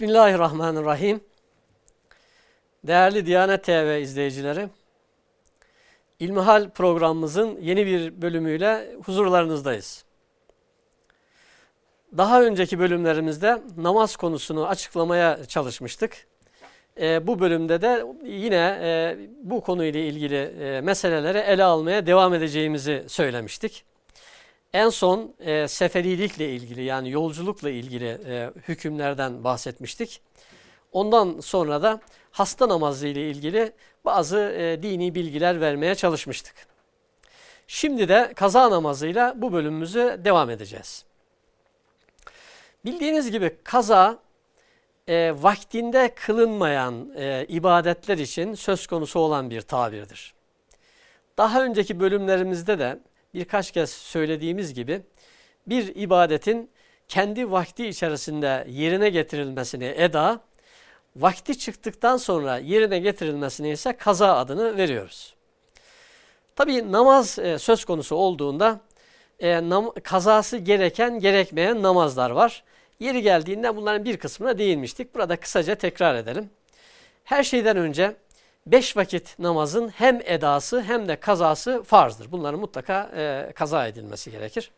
Bismillahirrahmanirrahim. Değerli Diyanet TV izleyicileri, İlmihal programımızın yeni bir bölümüyle huzurlarınızdayız. Daha önceki bölümlerimizde namaz konusunu açıklamaya çalışmıştık. E, bu bölümde de yine e, bu konuyla ilgili e, meseleleri ele almaya devam edeceğimizi söylemiştik. En son e, seferilikle ilgili yani yolculukla ilgili e, hükümlerden bahsetmiştik. Ondan sonra da hasta namazı ile ilgili bazı e, dini bilgiler vermeye çalışmıştık. Şimdi de kaza namazıyla bu bölümümüzü devam edeceğiz. Bildiğiniz gibi kaza e, vaktinde kılınmayan e, ibadetler için söz konusu olan bir tabirdir. Daha önceki bölümlerimizde de birkaç kez söylediğimiz gibi bir ibadetin kendi vakti içerisinde yerine getirilmesini eda, vakti çıktıktan sonra yerine getirilmesine ise kaza adını veriyoruz. Tabi namaz e, söz konusu olduğunda e, nam, kazası gereken gerekmeyen namazlar var. Yeri geldiğinde bunların bir kısmına değinmiştik. Burada kısaca tekrar edelim. Her şeyden önce beş vakit namazın hem edası hem de kazası farzdır. Bunların mutlaka e, kaza edilmesi gerekir.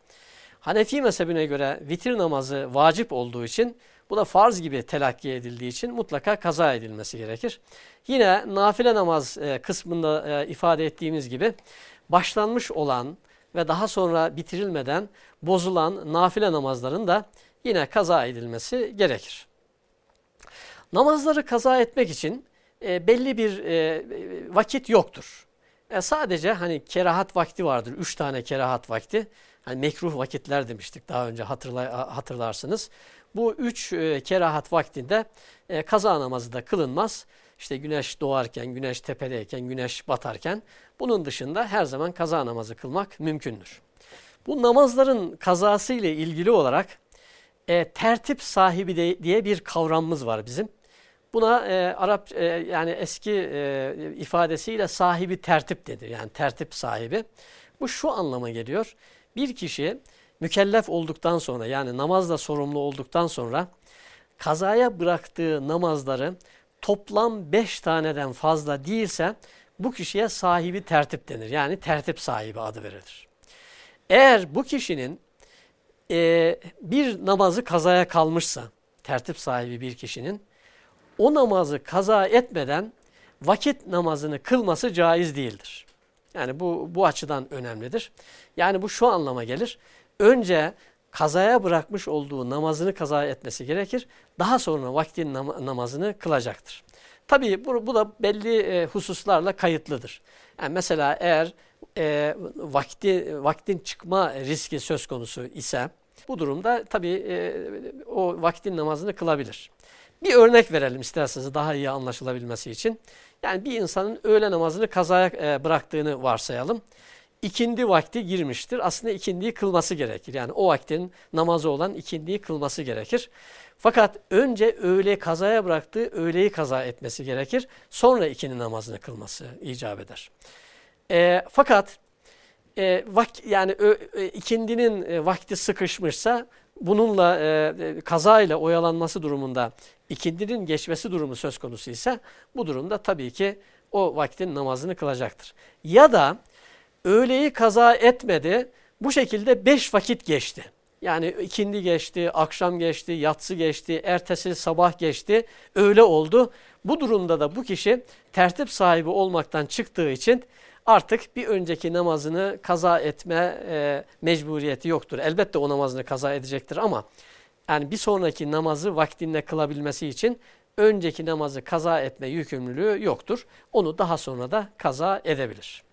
Hanefi mezhebine göre vitir namazı vacip olduğu için bu da farz gibi telakki edildiği için mutlaka kaza edilmesi gerekir. Yine nafile namaz e, kısmında e, ifade ettiğimiz gibi başlanmış olan ve daha sonra bitirilmeden bozulan nafile namazların da yine kaza edilmesi gerekir. Namazları kaza etmek için e, belli bir e, vakit yoktur. E, sadece hani kerahat vakti vardır. Üç tane kerahat vakti. Hani mekruh vakitler demiştik daha önce hatırla, hatırlarsınız. Bu üç e, kerahat vaktinde e, kaza namazı da kılınmaz. İşte güneş doğarken, güneş tepedeyken, güneş batarken bunun dışında her zaman kaza namazı kılmak mümkündür. Bu namazların kazası ile ilgili olarak e, tertip sahibi de, diye bir kavramımız var bizim. Buna e, Arap e, yani eski e, ifadesiyle sahibi tertip denir. Yani tertip sahibi. Bu şu anlama geliyor. Bir kişi mükellef olduktan sonra yani namazla sorumlu olduktan sonra kazaya bıraktığı namazları toplam beş taneden fazla değilse bu kişiye sahibi tertip denir. Yani tertip sahibi adı verilir. Eğer bu kişinin e, bir namazı kazaya kalmışsa, tertip sahibi bir kişinin, o namazı kaza etmeden vakit namazını kılması caiz değildir. Yani bu, bu açıdan önemlidir. Yani bu şu anlama gelir. Önce kazaya bırakmış olduğu namazını kaza etmesi gerekir. Daha sonra vaktin nam namazını kılacaktır. Tabii bu, bu da belli e, hususlarla kayıtlıdır. Yani mesela eğer e, vakti, vaktin çıkma riski söz konusu ise bu durumda tabii e, o vaktin namazını kılabilir. Bir örnek verelim isterseniz daha iyi anlaşılabilmesi için. Yani bir insanın öğle namazını kazaya e, bıraktığını varsayalım. İkindi vakti girmiştir. Aslında ikindiyi kılması gerekir. Yani o vaktin namazı olan ikindiyi kılması gerekir. Fakat önce öğle kazaya bıraktığı öğleyi kaza etmesi gerekir. Sonra ikindi namazını kılması icap eder. E, fakat e, vak, yani ö, e, ikindinin e, vakti sıkışmışsa bununla e, e, kaza ile oyalanması durumunda ikindinin geçmesi durumu söz konusu ise bu durumda tabii ki o vaktin namazını kılacaktır. Ya da öğleyi kaza etmedi bu şekilde beş vakit geçti. Yani ikindi geçti, akşam geçti, yatsı geçti, ertesi sabah geçti, öğle oldu. Bu durumda da bu kişi tertip sahibi olmaktan çıktığı için artık bir önceki namazını kaza etme e, mecburiyeti yoktur. Elbette o namazını kaza edecektir ama yani bir sonraki namazı vaktinde kılabilmesi için önceki namazı kaza etme yükümlülüğü yoktur. Onu daha sonra da kaza edebilir.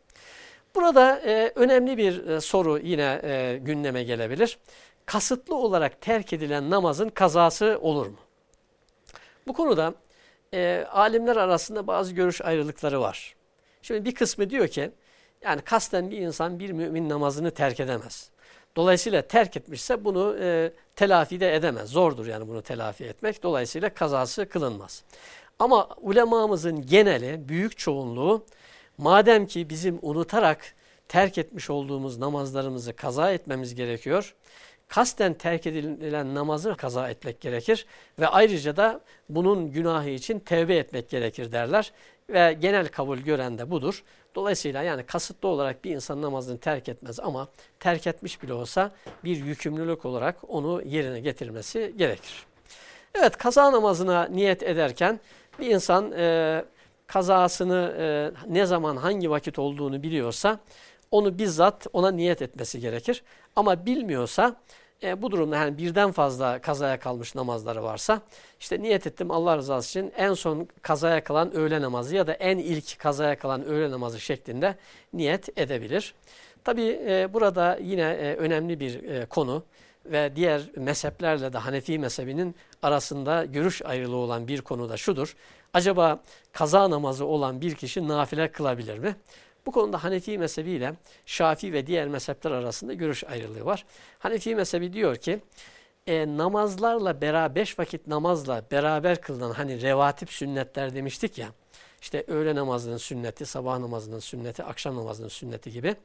Burada e, önemli bir e, soru yine e, gündeme gelebilir. Kasıtlı olarak terk edilen namazın kazası olur mu? Bu konuda e, alimler arasında bazı görüş ayrılıkları var. Şimdi bir kısmı diyor ki yani kasten bir insan bir mümin namazını terk edemez. Dolayısıyla terk etmişse bunu e, telafi de edemez. Zordur yani bunu telafi etmek. Dolayısıyla kazası kılınmaz. Ama ulemamızın geneli, büyük çoğunluğu madem ki bizim unutarak terk etmiş olduğumuz namazlarımızı kaza etmemiz gerekiyor. kasten terk edilen namazı kaza etmek gerekir ve ayrıca da bunun günahı için tevbe etmek gerekir derler ve genel kabul gören de budur. Dolayısıyla yani kasıtlı olarak bir insan namazını terk etmez ama terk etmiş bile olsa bir yükümlülük olarak onu yerine getirmesi gerekir. Evet kaza namazına niyet ederken bir insan e, kazasını e, ne zaman hangi vakit olduğunu biliyorsa onu bizzat ona niyet etmesi gerekir. Ama bilmiyorsa e, bu durumda yani birden fazla kazaya kalmış namazları varsa işte niyet ettim Allah rızası için en son kazaya kalan öğle namazı ya da en ilk kazaya kalan öğle namazı şeklinde niyet edebilir. Tabi e, burada yine e, önemli bir e, konu ve diğer mezheplerle de Hanefi mezhebinin arasında görüş ayrılığı olan bir konu da şudur. Acaba kaza namazı olan bir kişi nafile kılabilir mi? Bu konuda Hanefi mezhebiyle Şafii ve diğer mezhepler arasında görüş ayrılığı var. Hanefi mezhebi diyor ki e, namazlarla beraber beş vakit namazla beraber kılınan hani revatip sünnetler demiştik ya işte öğle namazının sünneti, sabah namazının sünneti, akşam namazının sünneti gibi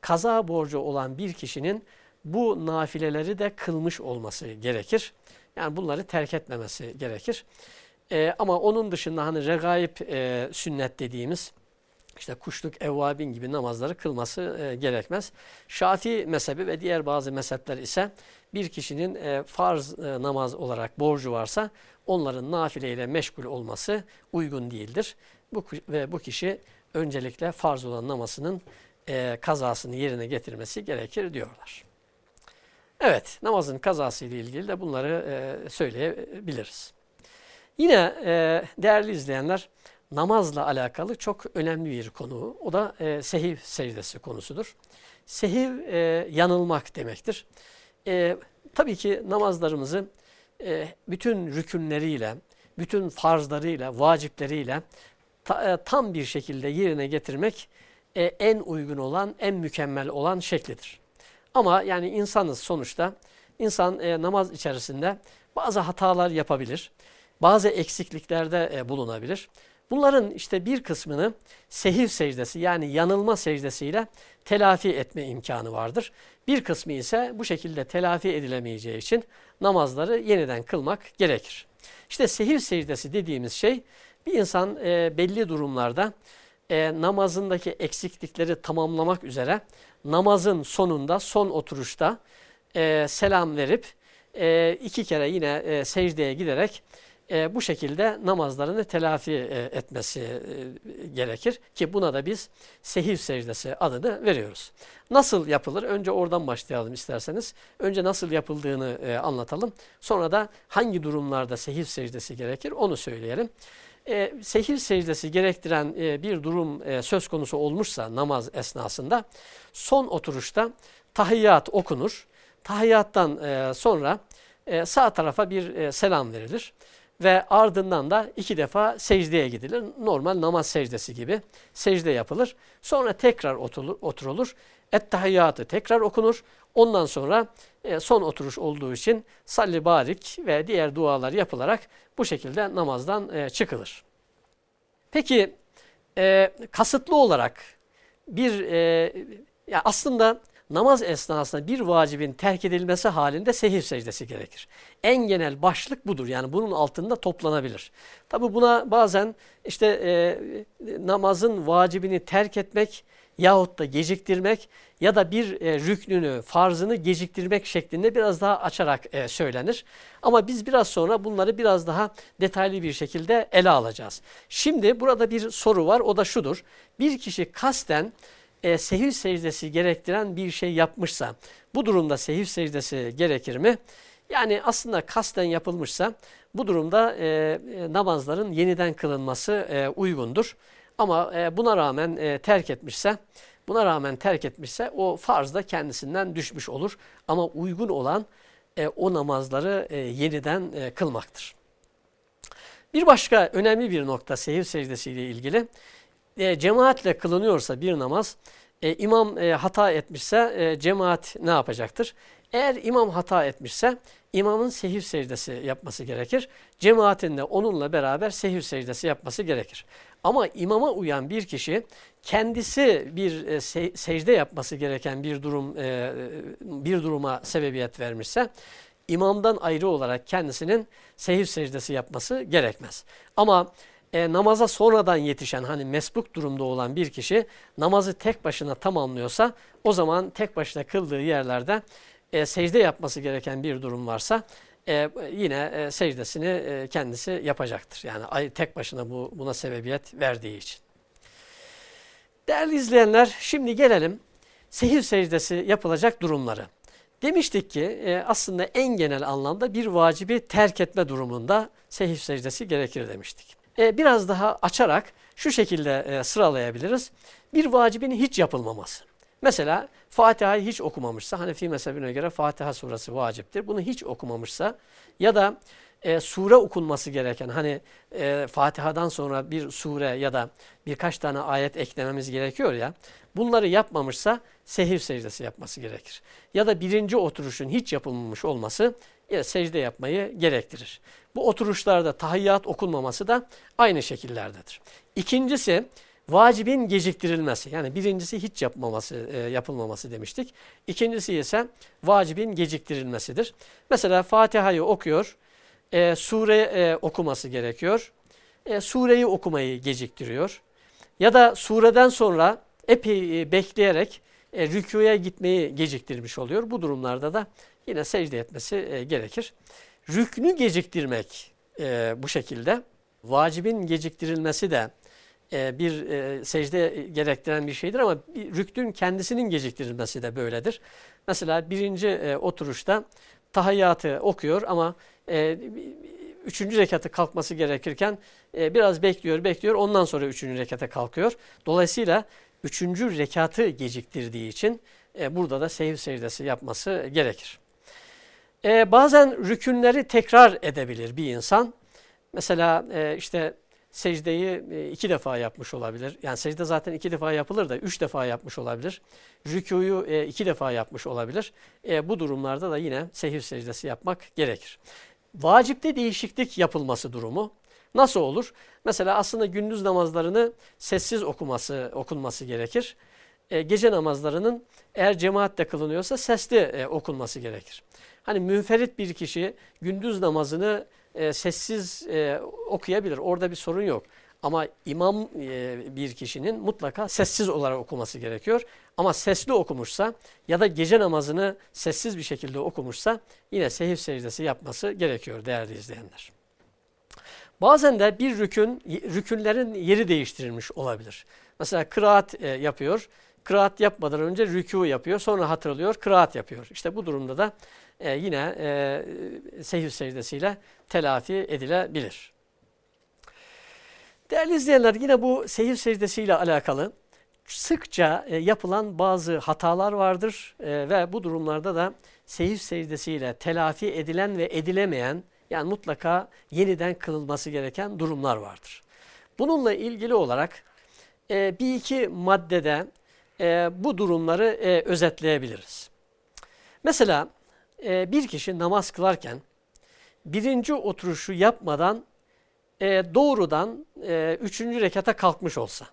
kaza borcu olan bir kişinin bu nafileleri de kılmış olması gerekir. Yani bunları terk etmemesi gerekir. E, ama onun dışında hani regaib e, sünnet dediğimiz işte kuşluk, evvabin gibi namazları kılması e, gerekmez. Şafii mezhebi ve diğer bazı mezhepler ise bir kişinin e, farz e, namaz olarak borcu varsa onların nafileyle meşgul olması uygun değildir. Bu, ve bu kişi öncelikle farz olan namazının e, kazasını yerine getirmesi gerekir diyorlar. Evet, namazın kazası ile ilgili de bunları e, söyleyebiliriz. Yine e, değerli izleyenler, namazla alakalı çok önemli bir konu. O da e, sehiv secdesi konusudur. Sehiv e, yanılmak demektir. E, tabii ki namazlarımızı e, bütün rükünleriyle, bütün farzlarıyla, vacipleriyle ta, e, tam bir şekilde yerine getirmek e, en uygun olan, en mükemmel olan şeklidir. Ama yani insanız sonuçta. İnsan e, namaz içerisinde bazı hatalar yapabilir. Bazı eksikliklerde e, bulunabilir. Bunların işte bir kısmını sehiv secdesi yani yanılma secdesiyle telafi etme imkanı vardır. Bir kısmı ise bu şekilde telafi edilemeyeceği için namazları yeniden kılmak gerekir. İşte sehiv secdesi dediğimiz şey bir insan e, belli durumlarda e, namazındaki eksiklikleri tamamlamak üzere namazın sonunda son oturuşta e, selam verip e, iki kere yine e, secdeye giderek e, bu şekilde namazlarını telafi e, etmesi e, gerekir ki buna da biz sehiv secdesi adını veriyoruz. Nasıl yapılır? Önce oradan başlayalım isterseniz. Önce nasıl yapıldığını e, anlatalım. Sonra da hangi durumlarda sehiv secdesi gerekir onu söyleyelim. E, sehiv secdesi gerektiren e, bir durum e, söz konusu olmuşsa namaz esnasında son oturuşta tahiyyat okunur. Tahiyyattan e, sonra e, sağ tarafa bir e, selam verilir ve ardından da iki defa secdeye gidilir. Normal namaz secdesi gibi secde yapılır. Sonra tekrar oturulur. oturulur. Ettehiyyatı tekrar okunur. Ondan sonra e, son oturuş olduğu için salli barik ve diğer dualar yapılarak bu şekilde namazdan e, çıkılır. Peki e, kasıtlı olarak bir ya aslında namaz esnasında bir vacibin terk edilmesi halinde sehir secdesi gerekir. En genel başlık budur. Yani bunun altında toplanabilir. Tabi buna bazen işte e, namazın vacibini terk etmek yahut da geciktirmek ya da bir e, rüknünü, farzını geciktirmek şeklinde biraz daha açarak e, söylenir. Ama biz biraz sonra bunları biraz daha detaylı bir şekilde ele alacağız. Şimdi burada bir soru var o da şudur. Bir kişi kasten e, sehiv secdesi gerektiren bir şey yapmışsa bu durumda sehiv secdesi gerekir mi? Yani aslında kasten yapılmışsa bu durumda e, e, namazların yeniden kılınması e, uygundur. Ama e, buna rağmen e, terk etmişse, buna rağmen terk etmişse o farz da kendisinden düşmüş olur. Ama uygun olan e, o namazları e, yeniden e, kılmaktır. Bir başka önemli bir nokta sehiv secdesiyle ilgili e, cemaatle kılınıyorsa bir namaz, e, imam e, hata etmişse e, cemaat ne yapacaktır? Eğer imam hata etmişse imamın sehif secdesi yapması gerekir. Cemaatin de onunla beraber sehif secdesi yapması gerekir. Ama imama uyan bir kişi kendisi bir e, secde yapması gereken bir durum e, bir duruma sebebiyet vermişse imamdan ayrı olarak kendisinin sehif secdesi yapması gerekmez. Ama e, namaza sonradan yetişen hani mesbuk durumda olan bir kişi namazı tek başına tamamlıyorsa o zaman tek başına kıldığı yerlerde e, secde yapması gereken bir durum varsa e, yine e, secdesini e, kendisi yapacaktır. Yani tek başına bu buna sebebiyet verdiği için. Değerli izleyenler şimdi gelelim sehir secdesi yapılacak durumları. Demiştik ki e, aslında en genel anlamda bir vacibi terk etme durumunda sehif secdesi gerekir demiştik. E, biraz daha açarak şu şekilde e, sıralayabiliriz. Bir vacibin hiç yapılmaması. Mesela Fatiha'yı hiç okumamışsa, Hanefi mezhebine göre Fatiha suresi vaciptir. Bunu hiç okumamışsa ya da e, sure okunması gereken, hani e, Fatiha'dan sonra bir sure ya da birkaç tane ayet eklememiz gerekiyor ya, bunları yapmamışsa sehir secdesi yapması gerekir. Ya da birinci oturuşun hiç yapılmamış olması ya secde yapmayı gerektirir. Bu oturuşlarda tahiyyat okunmaması da aynı şekillerdedir. İkincisi vacibin geciktirilmesi. Yani birincisi hiç yapmaması, e, yapılmaması demiştik. İkincisi ise vacibin geciktirilmesidir. Mesela Fatiha'yı okuyor, e, sure e, okuması gerekiyor. E, sureyi okumayı geciktiriyor. Ya da sureden sonra epey e, bekleyerek e, rükuya gitmeyi geciktirmiş oluyor. Bu durumlarda da yine secde etmesi e, gerekir. Rüknü geciktirmek e, bu şekilde. Vacibin geciktirilmesi de e, bir e, secde gerektiren bir şeydir ama rüknün kendisinin geciktirilmesi de böyledir. Mesela birinci e, oturuşta tahiyyatı okuyor ama e, üçüncü rekatı kalkması gerekirken e, biraz bekliyor, bekliyor. Ondan sonra üçüncü rekata kalkıyor. Dolayısıyla üçüncü rekatı geciktirdiği için e, burada da sehiv secdesi yapması gerekir. E, bazen rükünleri tekrar edebilir bir insan. Mesela e, işte secdeyi e, iki defa yapmış olabilir. Yani secde zaten iki defa yapılır da üç defa yapmış olabilir. Rükuyu e, iki defa yapmış olabilir. E, bu durumlarda da yine sehir secdesi yapmak gerekir. Vacipte değişiklik yapılması durumu nasıl olur? Mesela aslında gündüz namazlarını sessiz okuması okunması gerekir. gece namazlarının eğer cemaatle kılınıyorsa sesli okunması gerekir. Hani münferit bir kişi gündüz namazını e, sessiz e, okuyabilir. Orada bir sorun yok. Ama imam e, bir kişinin mutlaka sessiz olarak okuması gerekiyor. Ama sesli okumuşsa ya da gece namazını sessiz bir şekilde okumuşsa yine sehif secdesi yapması gerekiyor değerli izleyenler. Bazen de bir rükün, rükünlerin yeri değiştirilmiş olabilir. Mesela kıraat e, yapıyor. Kıraat yapmadan önce rükû yapıyor. Sonra hatırlıyor, kıraat yapıyor. İşte bu durumda da e, yine e, sehir secdesiyle telafi edilebilir. Değerli izleyenler yine bu sehir secdesiyle alakalı sıkça e, yapılan bazı hatalar vardır e, ve bu durumlarda da sehir secdesiyle telafi edilen ve edilemeyen yani mutlaka yeniden kılınması gereken durumlar vardır. Bununla ilgili olarak e, bir iki maddede e, bu durumları e, özetleyebiliriz. Mesela e, bir kişi namaz kılarken birinci oturuşu yapmadan e, doğrudan e, üçüncü rekata kalkmış olsa.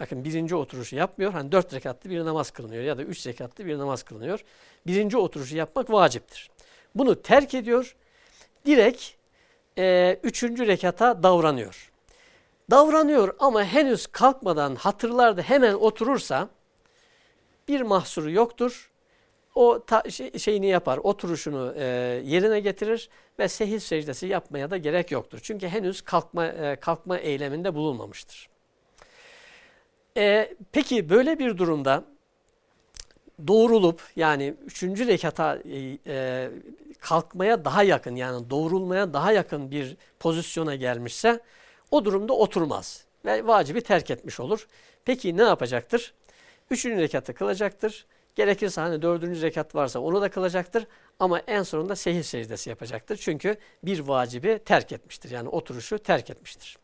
Bakın birinci oturuşu yapmıyor. Hani dört rekatlı bir namaz kılınıyor ya da üç rekatlı bir namaz kılınıyor. Birinci oturuşu yapmak vaciptir. Bunu terk ediyor. Direkt e, üçüncü rekata davranıyor. Davranıyor ama henüz kalkmadan hatırlarda hemen oturursa bir mahsuru yoktur o ta, şey, şeyini yapar, oturuşunu e, yerine getirir ve sehil secdesi yapmaya da gerek yoktur. Çünkü henüz kalkma e, kalkma eyleminde bulunmamıştır. E, peki böyle bir durumda doğrulup yani üçüncü rekata e, e, kalkmaya daha yakın yani doğrulmaya daha yakın bir pozisyona gelmişse o durumda oturmaz ve vacibi terk etmiş olur. Peki ne yapacaktır? Üçüncü rekatı kılacaktır Gerekirse hani dördüncü rekat varsa onu da kılacaktır. Ama en sonunda sehir secdesi yapacaktır. Çünkü bir vacibi terk etmiştir. Yani oturuşu terk etmiştir.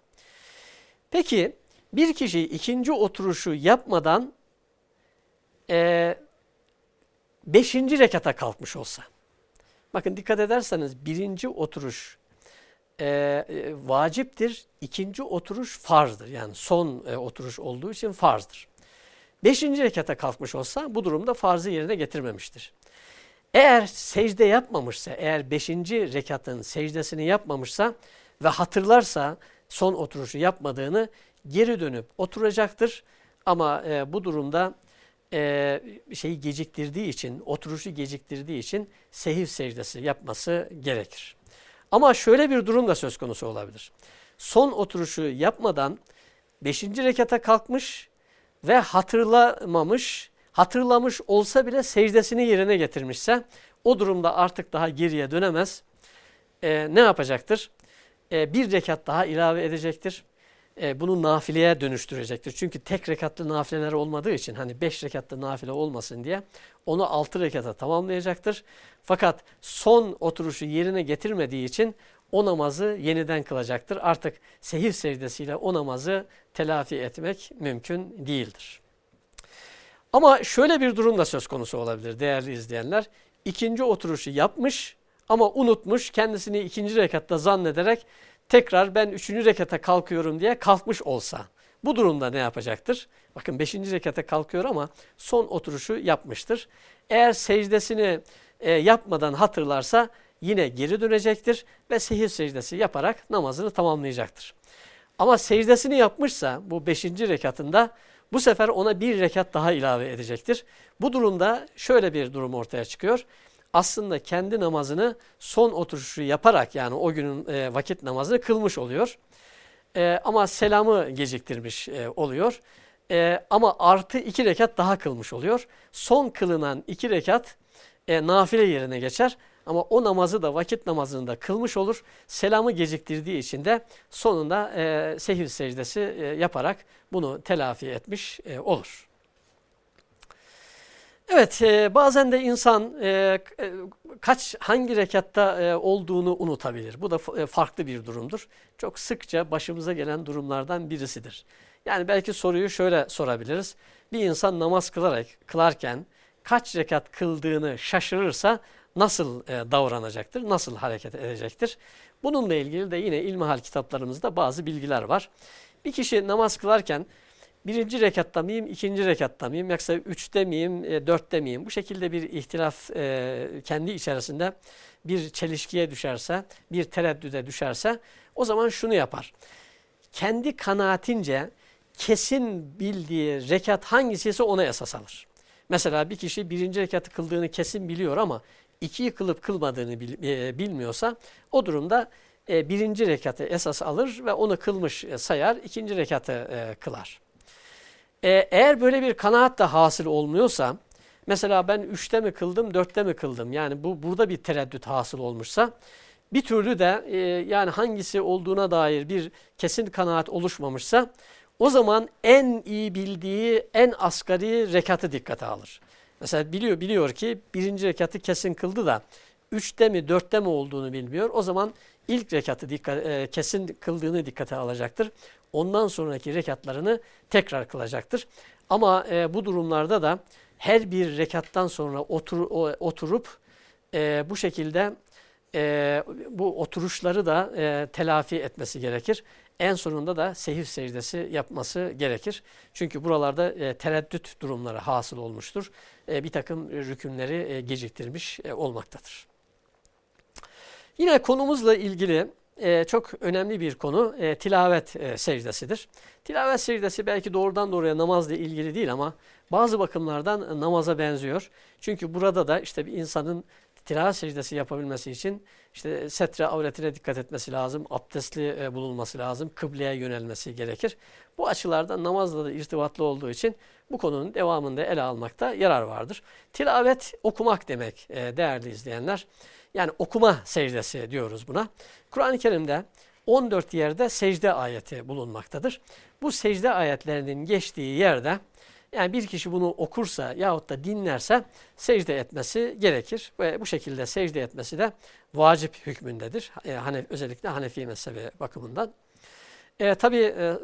Peki bir kişi ikinci oturuşu yapmadan e, beşinci rekata kalkmış olsa. Bakın dikkat ederseniz birinci oturuş e, e, vaciptir, ikinci oturuş farzdır. Yani son e, oturuş olduğu için farzdır. Beşinci rekata kalkmış olsa bu durumda farzı yerine getirmemiştir. Eğer secde yapmamışsa, eğer beşinci rekatın secdesini yapmamışsa ve hatırlarsa son oturuşu yapmadığını geri dönüp oturacaktır. Ama e, bu durumda e, şeyi geciktirdiği için, oturuşu geciktirdiği için sehiv secdesi yapması gerekir. Ama şöyle bir durum da söz konusu olabilir. Son oturuşu yapmadan beşinci rekata kalkmış ve hatırlamamış, hatırlamış olsa bile secdesini yerine getirmişse o durumda artık daha geriye dönemez. E, ne yapacaktır? E, bir rekat daha ilave edecektir. E, bunu nafileye dönüştürecektir. Çünkü tek rekatlı nafileler olmadığı için hani beş rekatlı nafile olmasın diye onu altı rekata tamamlayacaktır. Fakat son oturuşu yerine getirmediği için o namazı yeniden kılacaktır. Artık sehir secdesiyle o namazı telafi etmek mümkün değildir. Ama şöyle bir durum da söz konusu olabilir değerli izleyenler. İkinci oturuşu yapmış ama unutmuş kendisini ikinci rekatta zannederek tekrar ben üçüncü rekata kalkıyorum diye kalkmış olsa. Bu durumda ne yapacaktır? Bakın beşinci rekata kalkıyor ama son oturuşu yapmıştır. Eğer secdesini e, yapmadan hatırlarsa yine geri dönecektir ve sehir secdesi yaparak namazını tamamlayacaktır. Ama secdesini yapmışsa bu beşinci rekatında bu sefer ona bir rekat daha ilave edecektir. Bu durumda şöyle bir durum ortaya çıkıyor. Aslında kendi namazını son oturuşu yaparak yani o günün e, vakit namazını kılmış oluyor. E, ama selamı geciktirmiş e, oluyor. Ama artı iki rekat daha kılmış oluyor. Son kılınan iki rekat nafile yerine geçer. Ama o namazı da vakit namazını da kılmış olur. Selamı geciktirdiği için de sonunda e, sehir secdesi e, yaparak bunu telafi etmiş e, olur. Evet e, bazen de insan e, e kaç hangi rekatta e, olduğunu unutabilir. Bu da e, farklı bir durumdur. Çok sıkça başımıza gelen durumlardan birisidir. Yani belki soruyu şöyle sorabiliriz. Bir insan namaz kılarak kılarken kaç rekat kıldığını şaşırırsa nasıl e, davranacaktır, nasıl hareket edecektir? Bununla ilgili de yine ilmihal kitaplarımızda bazı bilgiler var. Bir kişi namaz kılarken birinci rekatta mıyım, ikinci rekatta mıyım, yoksa üçte miyim, e, dörtte miyim? Bu şekilde bir ihtilaf e, kendi içerisinde bir çelişkiye düşerse, bir tereddüde düşerse o zaman şunu yapar. Kendi kanaatince kesin bildiği rekat hangisiyse ona esas alır. Mesela bir kişi birinci rekatı kıldığını kesin biliyor ama ikiyi kılıp kılmadığını e, bilmiyorsa o durumda e, birinci rekatı esas alır ve onu kılmış e, sayar, ikinci rekatı kılar. Eğer böyle bir kanaat da hasıl olmuyorsa, mesela ben üçte mi kıldım, dörtte mi kıldım, yani bu burada bir tereddüt hasıl olmuşsa, bir türlü de yani hangisi olduğuna dair bir kesin kanaat oluşmamışsa, o zaman en iyi bildiği en asgari rekatı dikkate alır. Mesela biliyor biliyor ki birinci rekatı kesin kıldı da üçte mi dörtte mi olduğunu bilmiyor. O zaman ilk rekatı dikkat, e, kesin kıldığını dikkate alacaktır. Ondan sonraki rekatlarını tekrar kılacaktır. Ama e, bu durumlarda da her bir rekattan sonra otur, oturup e, bu şekilde e, bu oturuşları da e, telafi etmesi gerekir. En sonunda da sehir secdesi yapması gerekir. Çünkü buralarda e, tereddüt durumları hasıl olmuştur. E, bir takım rükünleri e, geciktirmiş e, olmaktadır. Yine konumuzla ilgili e, çok önemli bir konu e, tilavet e, secdesidir. Tilavet secdesi belki doğrudan doğruya namazla ilgili değil ama bazı bakımlardan namaza benziyor. Çünkü burada da işte bir insanın tilavet secdesi yapabilmesi için işte setre avretine dikkat etmesi lazım, abdestli e, bulunması lazım, kıbleye yönelmesi gerekir. Bu açılardan namazla da irtibatlı olduğu için bu konunun devamında ele almakta yarar vardır. Tilavet okumak demek e, değerli izleyenler. Yani okuma secdesi diyoruz buna. Kur'an-ı Kerim'de 14 yerde secde ayeti bulunmaktadır. Bu secde ayetlerinin geçtiği yerde yani bir kişi bunu okursa yahut da dinlerse secde etmesi gerekir. Ve bu şekilde secde etmesi de vacip hükmündedir. E, özellikle Hanefi mezhebi bakımından. E, tabii E,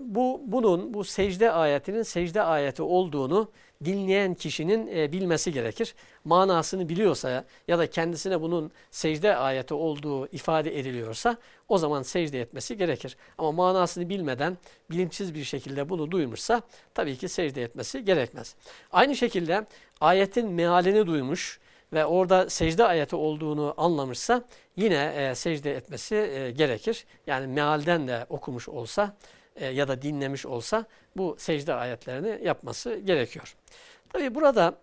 bu bunun bu secde ayetinin secde ayeti olduğunu dinleyen kişinin e, bilmesi gerekir. Manasını biliyorsa ya da kendisine bunun secde ayeti olduğu ifade ediliyorsa o zaman secde etmesi gerekir. Ama manasını bilmeden bilinçsiz bir şekilde bunu duymuşsa tabii ki secde etmesi gerekmez. Aynı şekilde ayetin mealini duymuş ve orada secde ayeti olduğunu anlamışsa yine e, secde etmesi e, gerekir. Yani mealden de okumuş olsa e, ya da dinlemiş olsa bu secde ayetlerini yapması gerekiyor. Tabi burada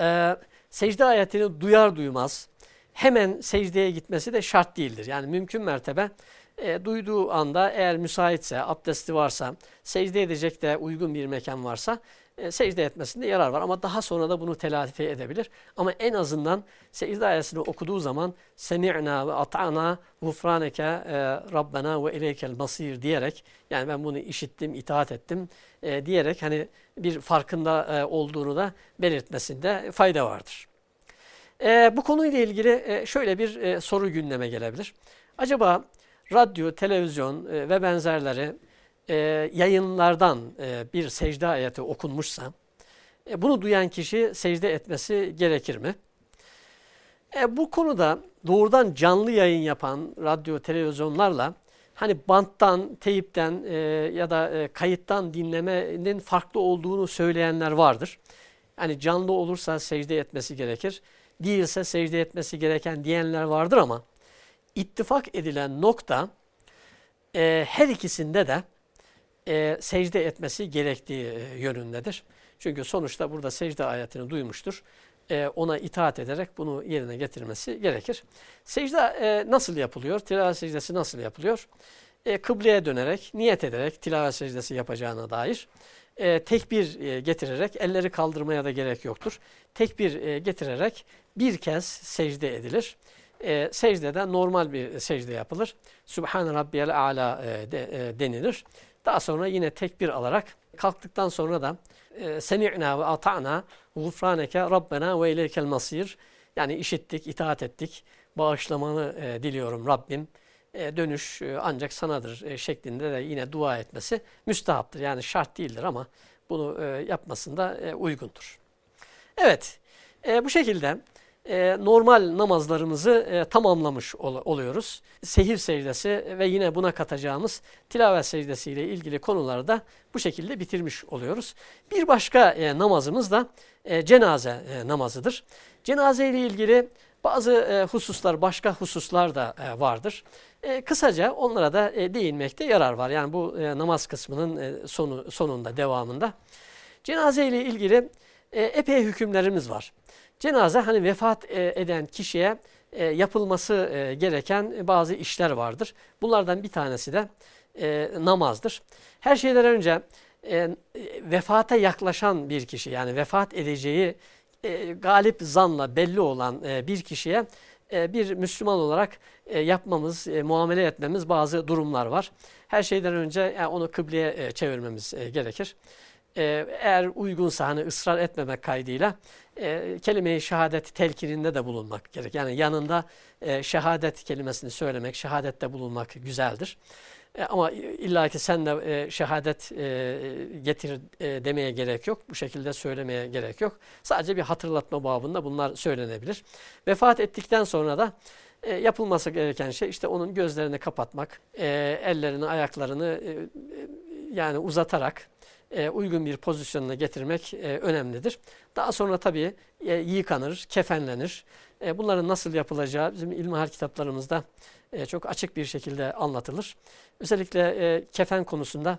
e, secde ayetini duyar duymaz hemen secdeye gitmesi de şart değildir. Yani mümkün mertebe e, duyduğu anda eğer müsaitse, abdesti varsa, secde edecek de uygun bir mekan varsa e, secde etmesinde yarar var. Ama daha sonra da bunu telafi edebilir. Ama en azından secde ayetini okuduğu zaman semi'na ve ata'na gufraneke e, rabbena ve ileykel masir diyerek yani ben bunu işittim, itaat ettim e, diyerek hani bir farkında e, olduğunu da belirtmesinde fayda vardır. E, bu konuyla ilgili e, şöyle bir e, soru gündeme gelebilir. Acaba radyo, televizyon e, ve benzerleri e, yayınlardan e, bir secde ayeti okunmuşsa e, bunu duyan kişi secde etmesi gerekir mi? E, bu konuda doğrudan canlı yayın yapan radyo, televizyonlarla hani banttan, teyipten e, ya da e, kayıttan dinlemenin farklı olduğunu söyleyenler vardır. Hani canlı olursa secde etmesi gerekir, değilse secde etmesi gereken diyenler vardır ama ittifak edilen nokta e, her ikisinde de e, secde etmesi gerektiği e, yönündedir. Çünkü sonuçta burada secde ayetini duymuştur. E, ona itaat ederek bunu yerine getirmesi gerekir. Secde e, nasıl yapılıyor? Tilavet secdesi nasıl yapılıyor? E, kıbleye dönerek, niyet ederek tilavet secdesi yapacağına dair e, tekbir e, getirerek, elleri kaldırmaya da gerek yoktur. Tekbir e, getirerek bir kez secde edilir. E, secdede normal bir secde yapılır. Sübhane Rabbiyel Ala e, de, e, denilir. Daha sonra yine tekbir alarak kalktıktan sonra da e, semi'na ve ata'na gufraneke rabbena ve ileykel masir yani işittik, itaat ettik, bağışlamanı e, diliyorum Rabbim. E, dönüş e, ancak sanadır e, şeklinde de yine dua etmesi müstahaptır. Yani şart değildir ama bunu e, yapmasında e, uygundur. Evet, e, bu şekilde e, normal namazlarımızı e, tamamlamış ol, oluyoruz. Sehir secdesi ve yine buna katacağımız tilavet secdesi ile ilgili konuları da bu şekilde bitirmiş oluyoruz. Bir başka e, namazımız da e, cenaze e, namazıdır. Cenaze ile ilgili bazı e, hususlar, başka hususlar da e, vardır. E, kısaca onlara da e, değinmekte yarar var. Yani bu e, namaz kısmının e, sonu sonunda, devamında. Cenaze ile ilgili e, epey hükümlerimiz var. Cenaze hani vefat e, eden kişiye e, yapılması e, gereken bazı işler vardır. Bunlardan bir tanesi de namazdır. Her şeyden önce vefata yaklaşan bir kişi yani vefat edeceği galip zanla belli olan bir kişiye bir Müslüman olarak yapmamız, muamele etmemiz bazı durumlar var. Her şeyden önce onu kıbleye çevirmemiz gerekir. Eğer uygunsa hani ısrar etmemek kaydıyla e, kelime-i şehadet telkininde de bulunmak gerek. Yani yanında e, şehadet kelimesini söylemek, şehadette bulunmak güzeldir. E, ama illaki sen de e, şehadet e, getir e, demeye gerek yok. Bu şekilde söylemeye gerek yok. Sadece bir hatırlatma babında bunlar söylenebilir. Vefat ettikten sonra da e, yapılması gereken şey işte onun gözlerini kapatmak, e, ellerini, ayaklarını e, yani uzatarak e, uygun bir pozisyonuna getirmek e, önemlidir. Daha sonra tabii e, yıkanır, kefenlenir. Bunların nasıl yapılacağı bizim ilmihal kitaplarımızda çok açık bir şekilde anlatılır. Özellikle kefen konusunda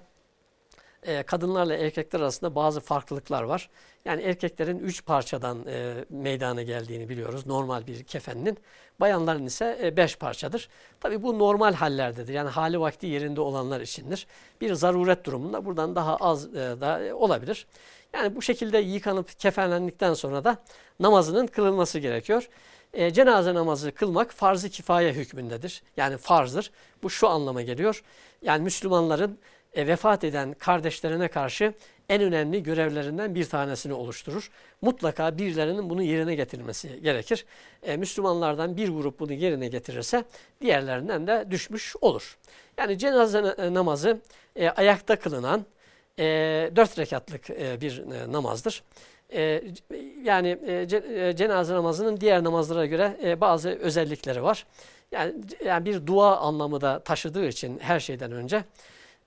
e, kadınlarla erkekler arasında bazı farklılıklar var. Yani erkeklerin üç parçadan e, meydana geldiğini biliyoruz normal bir kefeninin. Bayanların ise e, beş parçadır. Tabi bu normal hallerdedir. Yani hali vakti yerinde olanlar içindir. Bir zaruret durumunda buradan daha az e, da e, olabilir. Yani bu şekilde yıkanıp kefenlendikten sonra da namazının kılınması gerekiyor. E, cenaze namazı kılmak farz-ı kifaye hükmündedir. Yani farzdır. Bu şu anlama geliyor. Yani Müslümanların e, vefat eden kardeşlerine karşı en önemli görevlerinden bir tanesini oluşturur. Mutlaka birilerinin bunu yerine getirmesi gerekir. E, Müslümanlardan bir grup bunu yerine getirirse diğerlerinden de düşmüş olur. Yani cenaze namazı e, ayakta kılınan e, dört rekatlık e, bir e, namazdır. E, yani e, cenaze namazının diğer namazlara göre e, bazı özellikleri var. Yani, yani bir dua anlamı da taşıdığı için her şeyden önce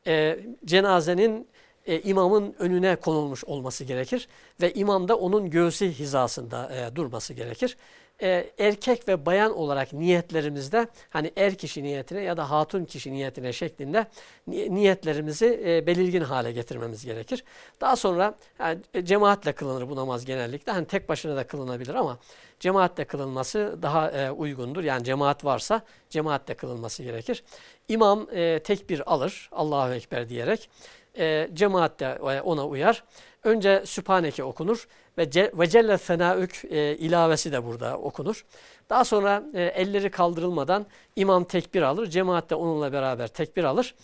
e, cenazenin e, imamın önüne konulmuş olması gerekir ve imam da onun göğsü hizasında e, durması gerekir. E, erkek ve bayan olarak niyetlerimizde hani er kişi niyetine ya da hatun kişi niyetine şeklinde niyetlerimizi e, belirgin hale getirmemiz gerekir. Daha sonra yani, e, cemaatle kılınır bu namaz genellikle. Hani tek başına da kılınabilir ama cemaatle kılınması daha e, uygundur. Yani cemaat varsa cemaatle kılınması gerekir. İmam e, tekbir alır Allahu Ekber diyerek. E, cemaat de ona uyar. Önce Sübhaneke okunur ve, ce, ve Celle Fenaük e, ilavesi de burada okunur. Daha sonra e, elleri kaldırılmadan imam tekbir alır. Cemaat de onunla beraber tekbir alır.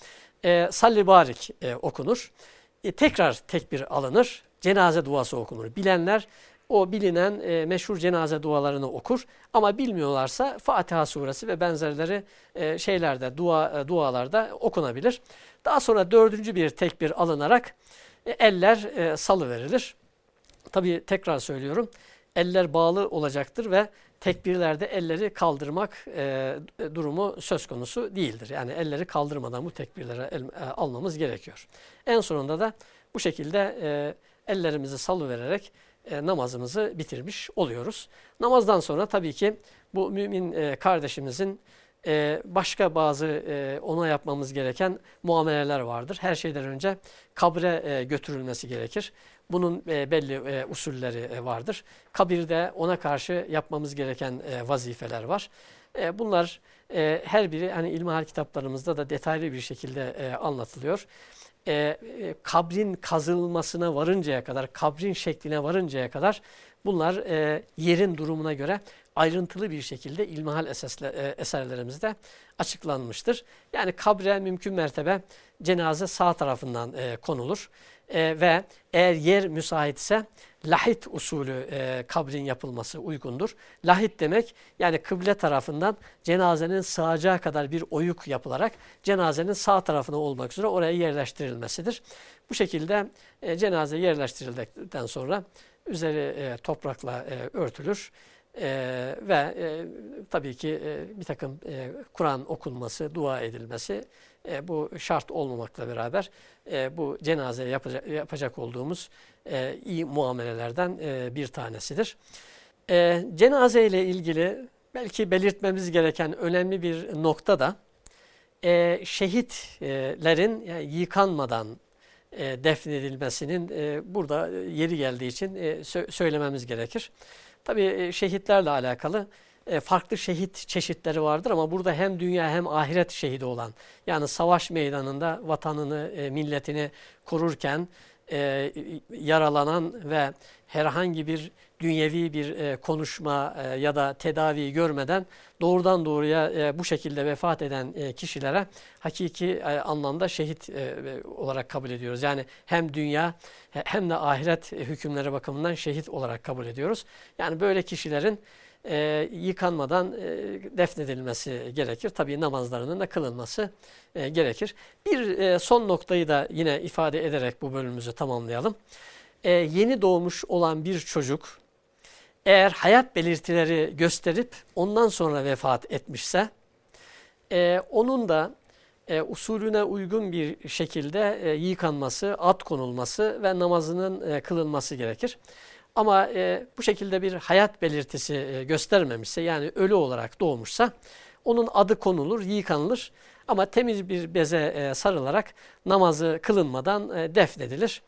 E, Salli Barik e, okunur. E, tekrar tekbir alınır. Cenaze duası okunur. Bilenler o bilinen e, meşhur cenaze dualarını okur. Ama bilmiyorlarsa Fatiha suresi ve benzerleri e, şeylerde, dua e, dualarda okunabilir. Daha sonra dördüncü bir tekbir alınarak e, eller e, salı verilir. Tabi tekrar söylüyorum. Eller bağlı olacaktır ve tekbirlerde elleri kaldırmak e, durumu söz konusu değildir. Yani elleri kaldırmadan bu tekbirlere el, e, almamız gerekiyor. En sonunda da bu şekilde e, ellerimizi salı vererek e, namazımızı bitirmiş oluyoruz. Namazdan sonra tabii ki bu mümin e, kardeşimizin e, başka bazı e, ona yapmamız gereken muameleler vardır. Her şeyden önce kabre e, götürülmesi gerekir. Bunun e, belli usulleri vardır. Kabirde ona karşı yapmamız gereken vazifeler var. Bunlar her biri hani ilmihal kitaplarımızda da detaylı bir şekilde anlatılıyor. Kabrin kazılmasına varıncaya kadar, kabrin şekline varıncaya kadar bunlar yerin durumuna göre ayrıntılı bir şekilde ilmihal esasle, e, eserlerimizde açıklanmıştır. Yani kabre mümkün mertebe cenaze sağ tarafından e, konulur e, ve eğer yer müsaitse lahit usulü e, kabrin yapılması uygundur. Lahit demek yani kıble tarafından cenazenin sığacağı kadar bir oyuk yapılarak cenazenin sağ tarafına olmak üzere oraya yerleştirilmesidir. Bu şekilde e, cenaze yerleştirildikten sonra üzeri e, toprakla e, örtülür. Ee, ve e, tabii ki e, bir takım e, Kur'an okunması, dua edilmesi e, bu şart olmamakla beraber e, bu cenaze yapacak, yapacak olduğumuz e, iyi muamelelerden e, bir tanesidir. E, cenaze ile ilgili belki belirtmemiz gereken önemli bir nokta da e, şehitlerin yani yıkanmadan e, defnedilmesinin e, burada yeri geldiği için e, sö söylememiz gerekir. Tabii e, şehitlerle alakalı e, farklı şehit çeşitleri vardır ama burada hem dünya hem ahiret şehidi olan yani savaş meydanında vatanını, e, milletini korurken yaralanan ve herhangi bir dünyevi bir konuşma ya da tedavi görmeden doğrudan doğruya bu şekilde vefat eden kişilere hakiki anlamda şehit olarak kabul ediyoruz. Yani hem dünya hem de ahiret hükümleri bakımından şehit olarak kabul ediyoruz. Yani böyle kişilerin e, yıkanmadan e, defnedilmesi gerekir. Tabii namazlarının da kılınması e, gerekir. Bir e, son noktayı da yine ifade ederek bu bölümümüzü tamamlayalım. E, yeni doğmuş olan bir çocuk eğer hayat belirtileri gösterip ondan sonra vefat etmişse e, onun da e, usulüne uygun bir şekilde e, yıkanması, at konulması ve namazının e, kılınması gerekir. Ama e, bu şekilde bir hayat belirtisi e, göstermemişse yani ölü olarak doğmuşsa onun adı konulur, yıkanılır ama temiz bir beze e, sarılarak namazı kılınmadan e, defnedilir.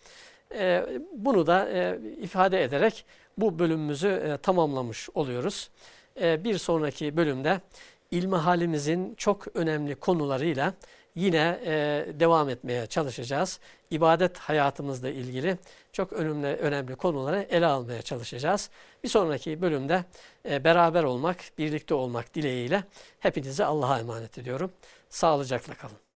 E, bunu da e, ifade ederek bu bölümümüzü e, tamamlamış oluyoruz. E, bir sonraki bölümde ilmi halimizin çok önemli konularıyla yine e, devam etmeye çalışacağız. İbadet hayatımızla ilgili çok önemli, önemli konuları ele almaya çalışacağız. Bir sonraki bölümde e, beraber olmak, birlikte olmak dileğiyle hepinizi Allah'a emanet ediyorum. Sağlıcakla kalın.